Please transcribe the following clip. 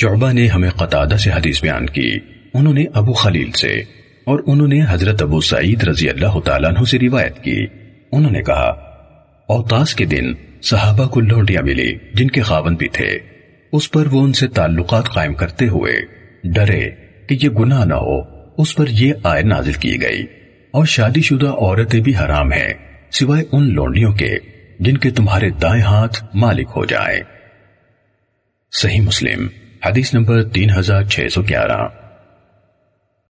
شعبہ نے ہمیں قطادہ سے حدیث بیان کی۔ انہوں نے ابو خلیل سے اور انہوں نے حضرت ابو سعید رضی اللہ تعالیٰ عنہ سے روایت کی۔ انہوں نے کہا اوتاس کے دن صحابہ کو لونڈیاں ملی جن کے خاون بھی تھے۔ اس پر وہ ان سے تعلقات قائم کرتے ہوئے ڈرے کہ یہ گناہ نہ ہو۔ اس پر یہ آئے نازل کی گئی۔ اور شادی شدہ عورتیں بھی حرام ہیں، سوائے ان لونڈیوں کے جن کے تمہارے دائیں ہاتھ مالک ہو جائیں۔ صحیح مسلم۔ حدیث نمبر تین ہزار چھ سو گیارہ۔